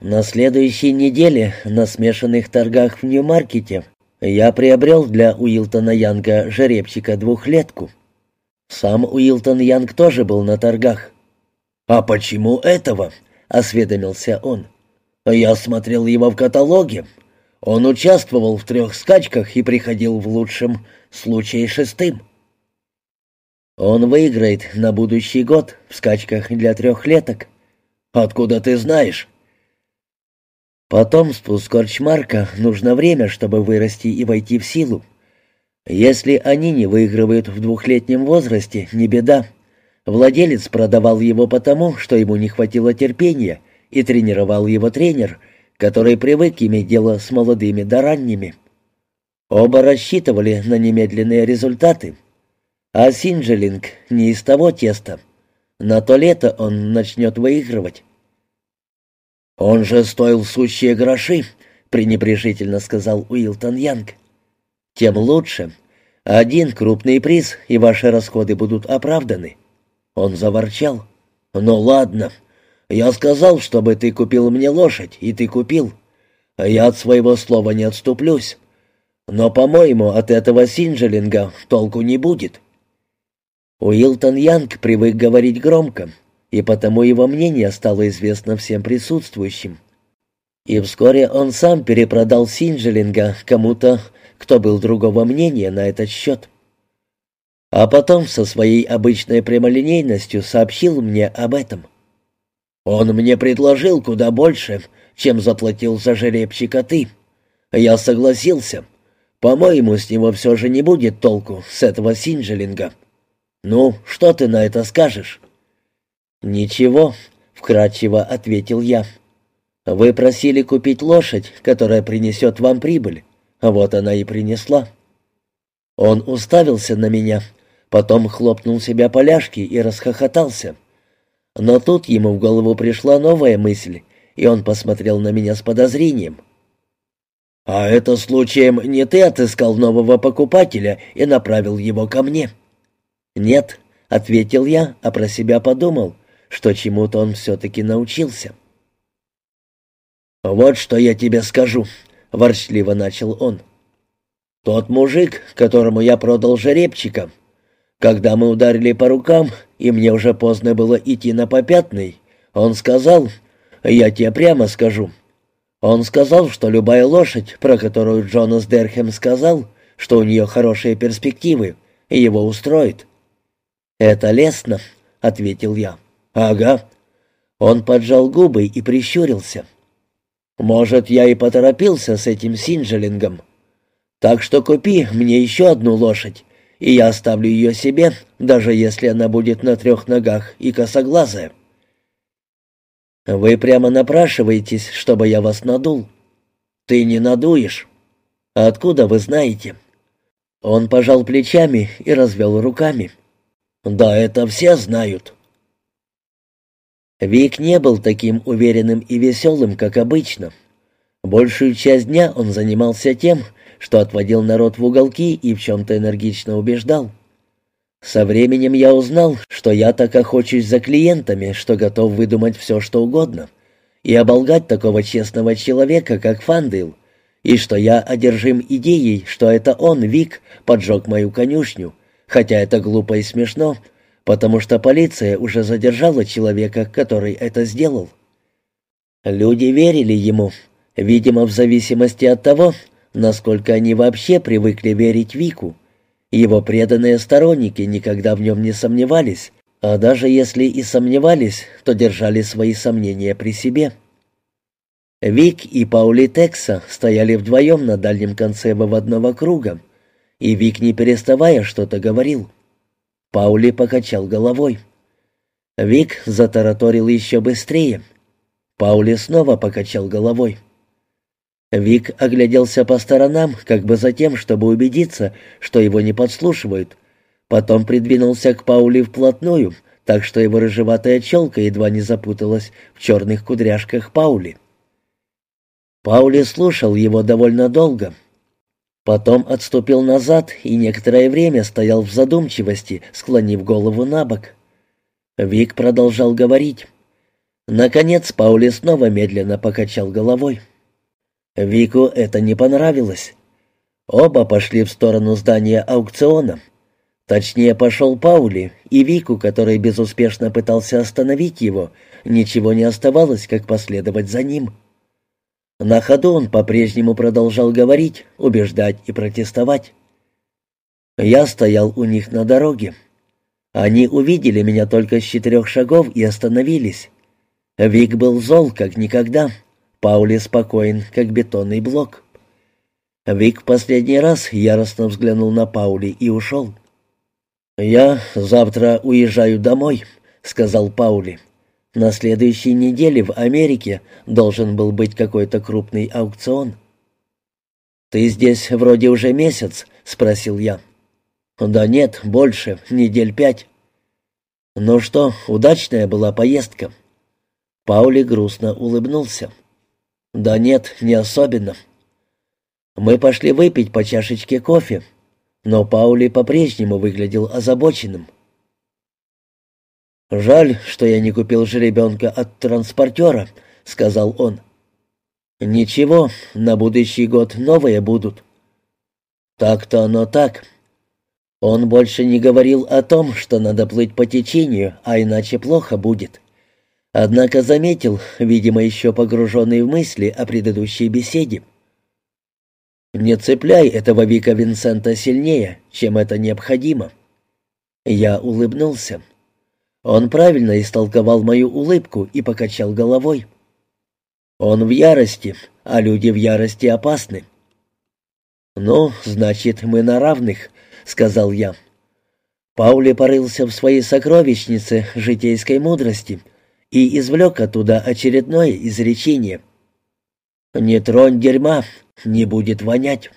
На следующей неделе на смешанных торгах в Нью-Маркете я приобрел для Уилтона Янга жеребчика-двухлетку. Сам Уилтон Янг тоже был на торгах. «А почему этого?» — осведомился он. «Я смотрел его в каталоге. Он участвовал в трех скачках и приходил в лучшем случае шестым». «Он выиграет на будущий год в скачках для трехлеток». «Откуда ты знаешь?» Потом спуск корчмарка нужно время, чтобы вырасти и войти в силу. Если они не выигрывают в двухлетнем возрасте, не беда. Владелец продавал его потому, что ему не хватило терпения, и тренировал его тренер, который привык иметь дело с молодыми да ранними. Оба рассчитывали на немедленные результаты. А Синджелинг не из того теста. На то лето он начнет выигрывать. «Он же стоил сущие гроши», — пренебрежительно сказал Уилтон Янг. «Тем лучше. Один крупный приз, и ваши расходы будут оправданы». Он заворчал. «Ну ладно. Я сказал, чтобы ты купил мне лошадь, и ты купил. Я от своего слова не отступлюсь. Но, по-моему, от этого Синджелинга толку не будет». Уилтон Янг привык говорить громко, и потому его мнение стало известно всем присутствующим. И вскоре он сам перепродал Синджелинга кому-то, кто был другого мнения на этот счет. А потом со своей обычной прямолинейностью сообщил мне об этом. «Он мне предложил куда больше, чем заплатил за жеребчика ты. Я согласился. По-моему, с него все же не будет толку, с этого Синджелинга. Ну, что ты на это скажешь?» «Ничего», — вкратчиво ответил я. «Вы просили купить лошадь, которая принесет вам прибыль. Вот она и принесла». Он уставился на меня, потом хлопнул себя по ляжке и расхохотался. Но тут ему в голову пришла новая мысль, и он посмотрел на меня с подозрением. «А это случаем не ты отыскал нового покупателя и направил его ко мне?» «Нет», — ответил я, а про себя подумал что чему-то он все-таки научился. «Вот что я тебе скажу», — ворчливо начал он. «Тот мужик, которому я продал жеребчика, когда мы ударили по рукам, и мне уже поздно было идти на попятный, он сказал, я тебе прямо скажу, он сказал, что любая лошадь, про которую Джонас Дерхем сказал, что у нее хорошие перспективы, его устроит». «Это лестно», — ответил я. «Ага». Он поджал губы и прищурился. «Может, я и поторопился с этим синджелингом. Так что купи мне еще одну лошадь, и я оставлю ее себе, даже если она будет на трех ногах и косоглазая». «Вы прямо напрашиваетесь, чтобы я вас надул?» «Ты не надуешь». «Откуда вы знаете?» Он пожал плечами и развел руками. «Да это все знают. Вик не был таким уверенным и веселым, как обычно. Большую часть дня он занимался тем, что отводил народ в уголки и в чем-то энергично убеждал. Со временем я узнал, что я так охочусь за клиентами, что готов выдумать все, что угодно, и оболгать такого честного человека, как Фандейл, и что я одержим идеей, что это он, Вик, поджег мою конюшню, хотя это глупо и смешно, потому что полиция уже задержала человека, который это сделал. Люди верили ему, видимо, в зависимости от того, насколько они вообще привыкли верить Вику. Его преданные сторонники никогда в нем не сомневались, а даже если и сомневались, то держали свои сомнения при себе. Вик и Паули Текса стояли вдвоем на дальнем конце выводного круга, и Вик, не переставая, что-то говорил. Паули покачал головой. Вик затараторил еще быстрее. Паули снова покачал головой. Вик огляделся по сторонам, как бы за тем, чтобы убедиться, что его не подслушивают. Потом придвинулся к Паули вплотную, так что его рыжеватая челка едва не запуталась в черных кудряшках Паули. Паули слушал его довольно долго, Потом отступил назад и некоторое время стоял в задумчивости, склонив голову на бок. Вик продолжал говорить. Наконец Паули снова медленно покачал головой. Вику это не понравилось. Оба пошли в сторону здания аукциона. Точнее, пошел Паули, и Вику, который безуспешно пытался остановить его, ничего не оставалось, как последовать за ним. На ходу он по-прежнему продолжал говорить, убеждать и протестовать. Я стоял у них на дороге. Они увидели меня только с четырех шагов и остановились. Вик был зол, как никогда. Паули спокоен, как бетонный блок. Вик в последний раз яростно взглянул на Паули и ушел. «Я завтра уезжаю домой», — сказал Паули. «На следующей неделе в Америке должен был быть какой-то крупный аукцион». «Ты здесь вроде уже месяц?» — спросил я. «Да нет, больше, недель пять». «Ну что, удачная была поездка?» Паули грустно улыбнулся. «Да нет, не особенно. Мы пошли выпить по чашечке кофе, но Паули по-прежнему выглядел озабоченным. «Жаль, что я не купил жеребенка от транспортера», — сказал он. «Ничего, на будущий год новые будут». «Так-то оно так». Он больше не говорил о том, что надо плыть по течению, а иначе плохо будет. Однако заметил, видимо, еще погруженный в мысли о предыдущей беседе, не цепляй этого Вика Винсента сильнее, чем это необходимо. Я улыбнулся. Он правильно истолковал мою улыбку и покачал головой. Он в ярости, а люди в ярости опасны. «Ну, значит, мы на равных», — сказал я. Паули порылся в своей сокровищнице житейской мудрости и извлек оттуда очередное изречение. «Не тронь дерьма, не будет вонять.